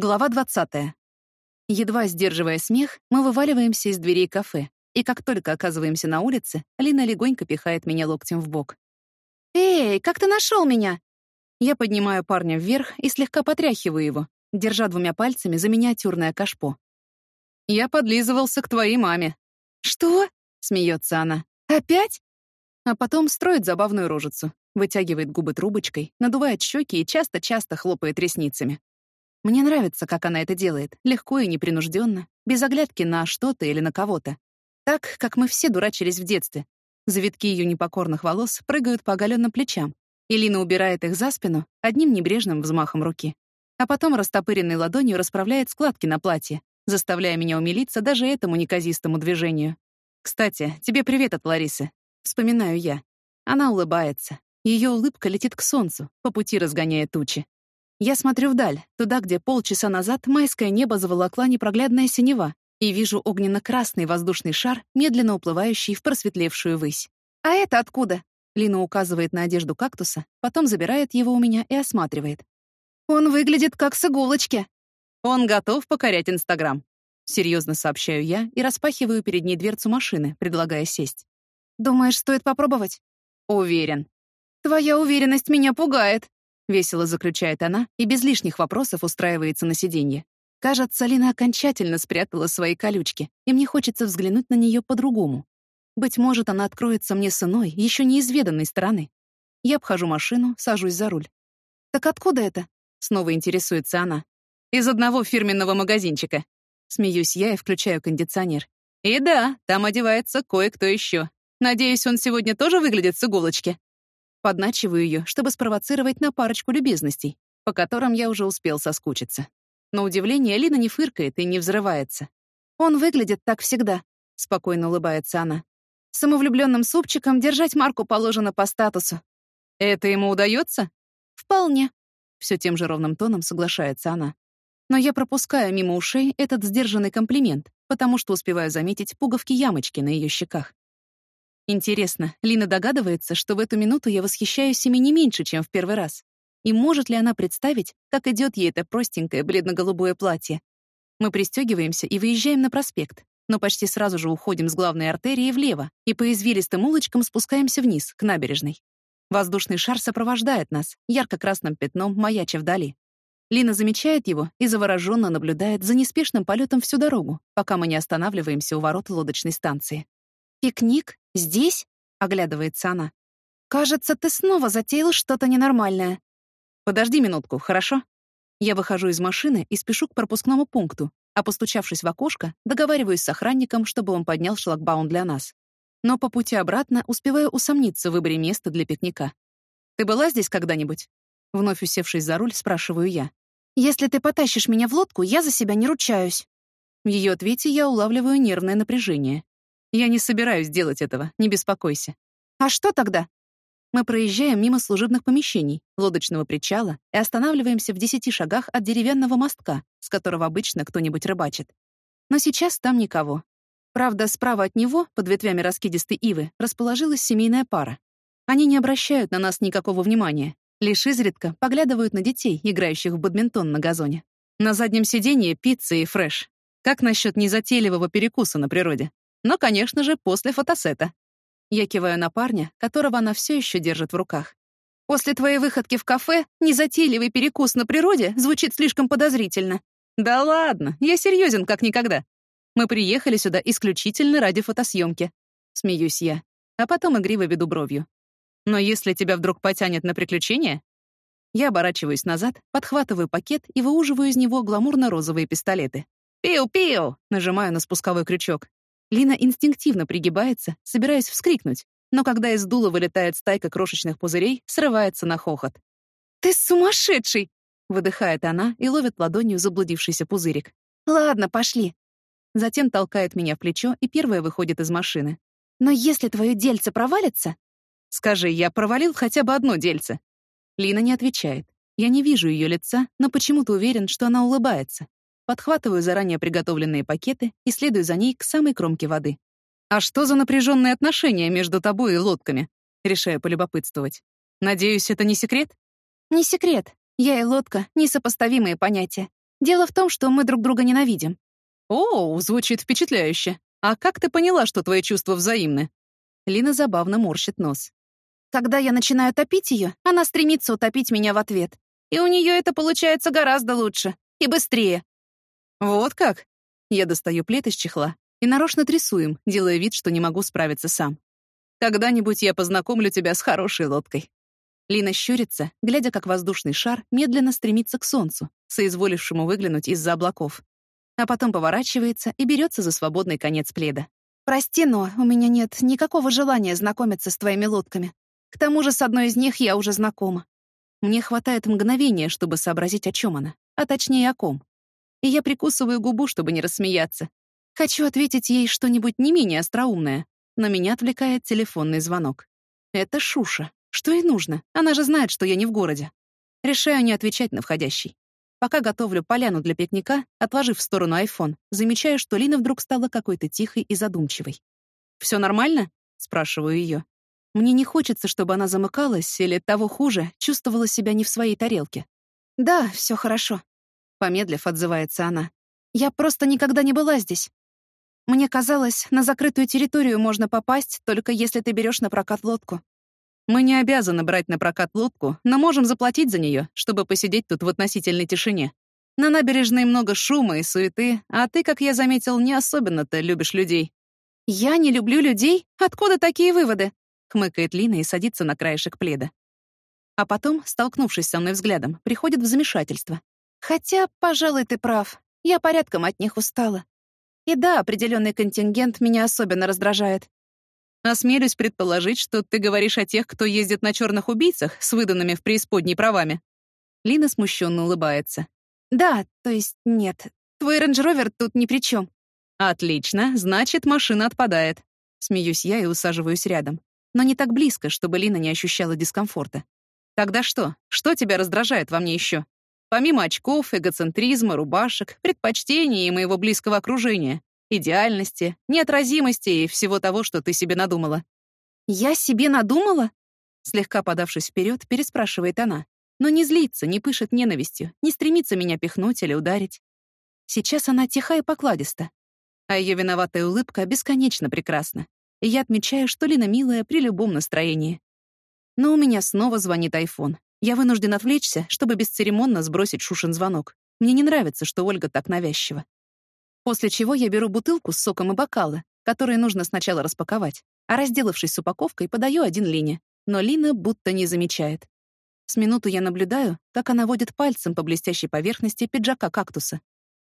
Глава 20. Едва сдерживая смех, мы вываливаемся из дверей кафе, и как только оказываемся на улице, Лина легонько пихает меня локтем в бок. «Эй, как ты нашел меня?» Я поднимаю парня вверх и слегка потряхиваю его, держа двумя пальцами за миниатюрное кашпо. «Я подлизывался к твоей маме». «Что?» — смеется она. «Опять?» А потом строит забавную рожицу, вытягивает губы трубочкой, надувает щеки и часто-часто хлопает ресницами. Мне нравится, как она это делает, легко и непринужденно, без оглядки на что-то или на кого-то. Так, как мы все дурачились в детстве. Завитки ее непокорных волос прыгают по оголенным плечам. Илина убирает их за спину одним небрежным взмахом руки. А потом растопыренной ладонью расправляет складки на платье, заставляя меня умилиться даже этому неказистому движению. «Кстати, тебе привет от Ларисы». Вспоминаю я. Она улыбается. Ее улыбка летит к солнцу, по пути разгоняя тучи. Я смотрю вдаль, туда, где полчаса назад майское небо заволокла непроглядная синева, и вижу огненно-красный воздушный шар, медленно уплывающий в просветлевшую высь. «А это откуда?» Лина указывает на одежду кактуса, потом забирает его у меня и осматривает. «Он выглядит как с иголочки». «Он готов покорять Инстаграм», — серьезно сообщаю я и распахиваю перед ней дверцу машины, предлагая сесть. «Думаешь, стоит попробовать?» «Уверен». «Твоя уверенность меня пугает», — весело заключает она и без лишних вопросов устраивается на сиденье. Кажется, Лина окончательно спрятала свои колючки, и мне хочется взглянуть на нее по-другому. Быть может, она откроется мне с иной, еще неизведанной стороны. Я обхожу машину, сажусь за руль. «Так откуда это?» — снова интересуется она. «Из одного фирменного магазинчика». Смеюсь я и включаю кондиционер. «И да, там одевается кое-кто еще. Надеюсь, он сегодня тоже выглядит с иголочки?» Подначиваю ее, чтобы спровоцировать на парочку любезностей, по которым я уже успел соскучиться. На удивление Лина не фыркает и не взрывается. «Он выглядит так всегда», — спокойно улыбается она. «Самовлюбленным супчиком держать марку положено по статусу». «Это ему удается? «Вполне», — все тем же ровным тоном соглашается она. Но я пропускаю мимо ушей этот сдержанный комплимент, потому что успеваю заметить пуговки-ямочки на ее щеках. Интересно, Лина догадывается, что в эту минуту я восхищаюсь ими не меньше, чем в первый раз? И может ли она представить, как идет ей это простенькое бледно-голубое платье? Мы пристегиваемся и выезжаем на проспект, но почти сразу же уходим с главной артерии влево и по извилистым улочкам спускаемся вниз, к набережной. Воздушный шар сопровождает нас, ярко-красным пятном маяча вдали. Лина замечает его и завороженно наблюдает за неспешным полетом всю дорогу, пока мы не останавливаемся у ворот лодочной станции. «Пикник? Здесь?» — оглядывается она. «Кажется, ты снова затеял что-то ненормальное». «Подожди минутку, хорошо?» Я выхожу из машины и спешу к пропускному пункту, а постучавшись в окошко, договариваюсь с охранником, чтобы он поднял шлагбаум для нас. Но по пути обратно успеваю усомниться в выборе места для пикника. «Ты была здесь когда-нибудь?» Вновь усевшись за руль, спрашиваю я. «Если ты потащишь меня в лодку, я за себя не ручаюсь». В ее ответе я улавливаю нервное напряжение. Я не собираюсь делать этого, не беспокойся. А что тогда? Мы проезжаем мимо служебных помещений, лодочного причала и останавливаемся в десяти шагах от деревянного мостка, с которого обычно кто-нибудь рыбачит. Но сейчас там никого. Правда, справа от него, под ветвями раскидистой ивы, расположилась семейная пара. Они не обращают на нас никакого внимания, лишь изредка поглядывают на детей, играющих в бадминтон на газоне. На заднем сиденье пицца и фреш. Как насчет незатейливого перекуса на природе? Но, конечно же, после фотосета. Я киваю на парня, которого она все еще держит в руках. После твоей выходки в кафе незатейливый перекус на природе звучит слишком подозрительно. Да ладно, я серьезен как никогда. Мы приехали сюда исключительно ради фотосъемки. Смеюсь я, а потом игриво веду бровью. Но если тебя вдруг потянет на приключения... Я оборачиваюсь назад, подхватываю пакет и выуживаю из него гламурно-розовые пистолеты. «Пиу-пиу!» — нажимаю на спусковой крючок. Лина инстинктивно пригибается, собираясь вскрикнуть, но когда из дула вылетает стайка крошечных пузырей, срывается на хохот. «Ты сумасшедший!» — выдыхает она и ловит ладонью заблудившийся пузырик. «Ладно, пошли». Затем толкает меня в плечо и первая выходит из машины. «Но если твое дельце провалится...» «Скажи, я провалил хотя бы одно дельце?» Лина не отвечает. Я не вижу ее лица, но почему-то уверен, что она улыбается. подхватываю заранее приготовленные пакеты и следую за ней к самой кромке воды. «А что за напряженные отношения между тобой и лодками?» Решаю полюбопытствовать. «Надеюсь, это не секрет?» «Не секрет. Я и лодка — несопоставимые понятия. Дело в том, что мы друг друга ненавидим». «О, звучит впечатляюще. А как ты поняла, что твои чувства взаимны?» Лина забавно морщит нос. «Когда я начинаю топить ее, она стремится утопить меня в ответ. И у нее это получается гораздо лучше. И быстрее». «Вот как?» Я достаю плед из чехла и нарочно трясу им, делая вид, что не могу справиться сам. «Когда-нибудь я познакомлю тебя с хорошей лодкой». Лина щурится, глядя, как воздушный шар медленно стремится к солнцу, соизволившему выглянуть из-за облаков. А потом поворачивается и берется за свободный конец пледа. «Прости, но у меня нет никакого желания знакомиться с твоими лодками. К тому же с одной из них я уже знакома. Мне хватает мгновения, чтобы сообразить, о чем она, а точнее, о ком. И я прикусываю губу, чтобы не рассмеяться. Хочу ответить ей что-нибудь не менее остроумное, но меня отвлекает телефонный звонок. Это Шуша. Что ей нужно? Она же знает, что я не в городе. Решаю не отвечать на входящий. Пока готовлю поляну для пикника, отложив в сторону айфон, замечаю, что Лина вдруг стала какой-то тихой и задумчивой. «Все нормально?» — спрашиваю ее. Мне не хочется, чтобы она замыкалась или, того хуже, чувствовала себя не в своей тарелке. «Да, все хорошо», — помедлив, отзывается она. «Я просто никогда не была здесь. Мне казалось, на закрытую территорию можно попасть, только если ты берешь на прокат лодку. Мы не обязаны брать на прокат лодку, но можем заплатить за нее, чтобы посидеть тут в относительной тишине. На набережной много шума и суеты, а ты, как я заметил, не особенно-то любишь людей». «Я не люблю людей? Откуда такие выводы?» — хмыкает Лина и садится на краешек пледа. А потом, столкнувшись со мной взглядом, приходит в замешательство. «Хотя, пожалуй, ты прав. Я порядком от них устала. И да, определенный контингент меня особенно раздражает. Осмелюсь предположить, что ты говоришь о тех, кто ездит на черных убийцах с выданными в преисподней правами. Лина смущенно улыбается. Да, то есть нет. Твой рейндж-ровер тут ни при чем. Отлично, значит, машина отпадает. Смеюсь я и усаживаюсь рядом но не так близко, чтобы Лина не ощущала дискомфорта. Тогда что? Что тебя раздражает во мне еще? Помимо очков, эгоцентризма, рубашек, предпочтений и моего близкого окружения, идеальности, неотразимости и всего того, что ты себе надумала. «Я себе надумала?» Слегка подавшись вперед, переспрашивает она. Но не злится, не пышет ненавистью, не стремится меня пихнуть или ударить. Сейчас она тиха и покладиста, а ее виноватая улыбка бесконечно прекрасна и я отмечаю, что Лина милая при любом настроении. Но у меня снова звонит айфон. Я вынужден отвлечься, чтобы бесцеремонно сбросить Шушин звонок. Мне не нравится, что Ольга так навязчива. После чего я беру бутылку с соком и бокалы, которые нужно сначала распаковать, а разделавшись с упаковкой, подаю один Лине. Но Лина будто не замечает. С минуту я наблюдаю, как она водит пальцем по блестящей поверхности пиджака кактуса.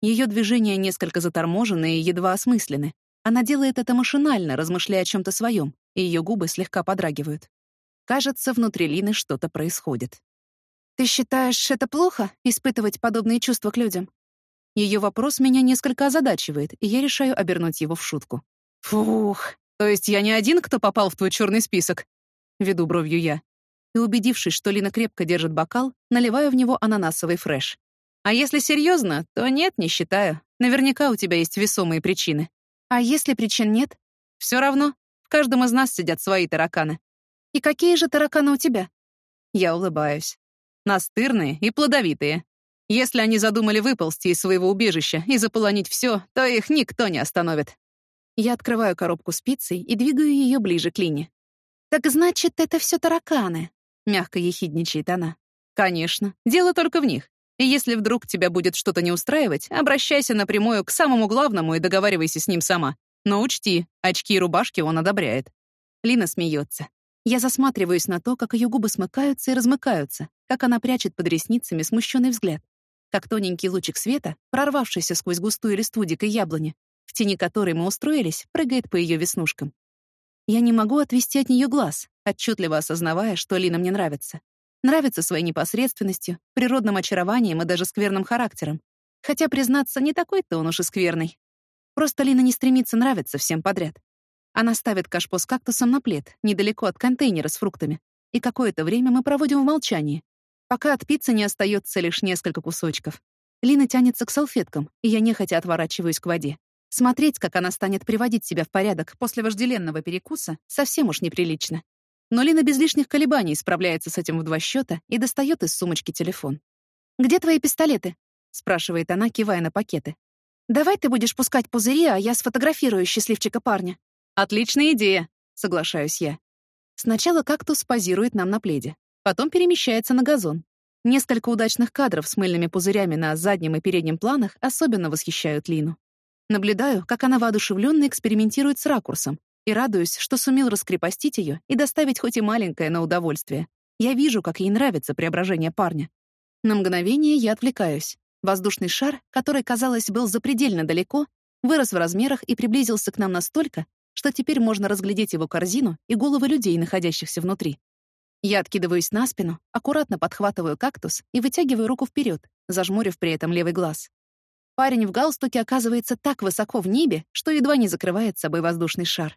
Ее движения несколько заторможены и едва осмыслены, она делает это машинально, размышляя о чем то своем, и ее губы слегка подрагивают. Кажется, внутри Лины что-то происходит. «Ты считаешь, это плохо — испытывать подобные чувства к людям?» Ее вопрос меня несколько озадачивает, и я решаю обернуть его в шутку. «Фух, то есть я не один, кто попал в твой черный список?» Веду бровью я. И, убедившись, что Лина крепко держит бокал, наливаю в него ананасовый фреш. А если серьезно, то нет, не считаю. Наверняка у тебя есть весомые причины. А если причин нет? Все равно. В каждом из нас сидят свои тараканы. И какие же тараканы у тебя? Я улыбаюсь. Настырные и плодовитые. Если они задумали выползти из своего убежища и заполонить все, то их никто не остановит. Я открываю коробку с пиццей и двигаю ее ближе к Лине. «Так значит, это все тараканы», — мягко ехидничает она. «Конечно. Дело только в них. И если вдруг тебя будет что-то не устраивать, обращайся напрямую к самому главному и договаривайся с ним сама. Но учти, очки и рубашки он одобряет. Лина смеется. Я засматриваюсь на то, как ее губы смыкаются и размыкаются, как она прячет под ресницами смущенный взгляд, как тоненький лучик света, прорвавшийся сквозь густую листву дикой яблони, в тени которой мы устроились, прыгает по ее веснушкам. Я не могу отвести от нее глаз, отчетливо осознавая, что Лина мне нравится. Нравится своей непосредственностью, природным очарованием и даже скверным характером. Хотя, признаться, не такой-то он уж и скверный. Просто Лина не стремится нравиться всем подряд. Она ставит кашпо с кактусом на плед, недалеко от контейнера с фруктами. И какое-то время мы проводим в молчании, пока от пиццы не остается лишь несколько кусочков. Лина тянется к салфеткам, и я нехотя отворачиваюсь к воде. Смотреть, как она станет приводить себя в порядок после вожделенного перекуса, совсем уж неприлично. Но Лина без лишних колебаний справляется с этим в два счета и достает из сумочки телефон. «Где твои пистолеты?» — спрашивает она, кивая на пакеты. «Давай ты будешь пускать пузыри, а я сфотографирую счастливчика парня». «Отличная идея», — соглашаюсь я. Сначала кактус позирует нам на пледе, потом перемещается на газон. Несколько удачных кадров с мыльными пузырями на заднем и переднем планах особенно восхищают Лину. Наблюдаю, как она воодушевленно экспериментирует с ракурсом, и радуюсь, что сумел раскрепостить ее и доставить хоть и маленькое, но удовольствие. Я вижу, как ей нравится преображение парня. На мгновение я отвлекаюсь. Воздушный шар, который, казалось, был запредельно далеко, вырос в размерах и приблизился к нам настолько, что теперь можно разглядеть его корзину и головы людей, находящихся внутри. Я откидываюсь на спину, аккуратно подхватываю кактус и вытягиваю руку вперед, зажмурив при этом левый глаз. Парень в галстуке оказывается так высоко в небе, что едва не закрывает собой воздушный шар.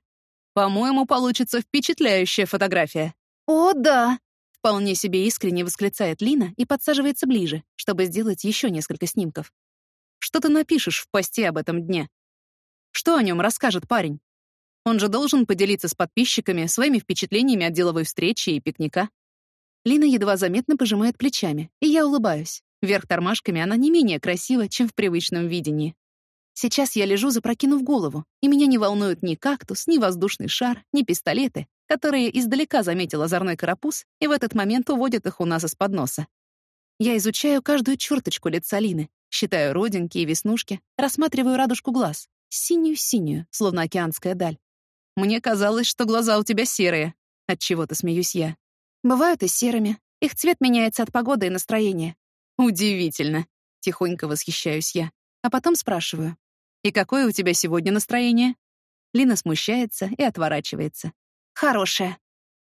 По-моему, получится впечатляющая фотография. «О, да!» — вполне себе искренне восклицает Лина и подсаживается ближе, чтобы сделать еще несколько снимков. Что ты напишешь в посте об этом дне? Что о нем расскажет парень? Он же должен поделиться с подписчиками своими впечатлениями от деловой встречи и пикника. Лина едва заметно пожимает плечами, и я улыбаюсь. Вверх тормашками она не менее красива, чем в привычном видении. Сейчас я лежу, запрокинув голову, и меня не волнуют ни кактус, ни воздушный шар, ни пистолеты, которые издалека заметил озорной карапуз и в этот момент уводят их у нас из-под носа. Я изучаю каждую черточку лица Лины, считаю родинки и веснушки, рассматриваю радужку глаз, синюю-синюю, словно океанская даль. Мне казалось, что глаза у тебя серые. От чего то смеюсь я. Бывают и серыми. Их цвет меняется от погоды и настроения. Удивительно. Тихонько восхищаюсь я. А потом спрашиваю. И какое у тебя сегодня настроение? Лина смущается и отворачивается. Хорошее.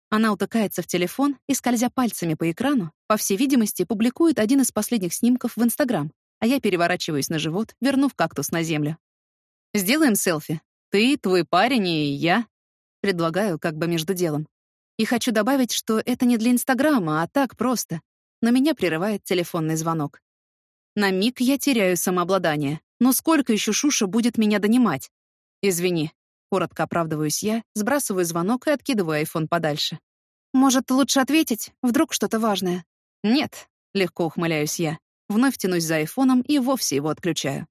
Она утыкается в телефон и, скользя пальцами по экрану, по всей видимости, публикует один из последних снимков в Инстаграм, а я переворачиваюсь на живот, вернув кактус на землю. «Сделаем селфи. Ты, твой парень и я. Предлагаю как бы между делом. И хочу добавить, что это не для Инстаграма, а так просто. Но меня прерывает телефонный звонок. На миг я теряю самообладание. Но сколько еще Шуша будет меня донимать? Извини. Коротко оправдываюсь я, сбрасываю звонок и откидываю айфон подальше. Может, лучше ответить? Вдруг что-то важное? Нет. Легко ухмыляюсь я. Вновь тянусь за айфоном и вовсе его отключаю.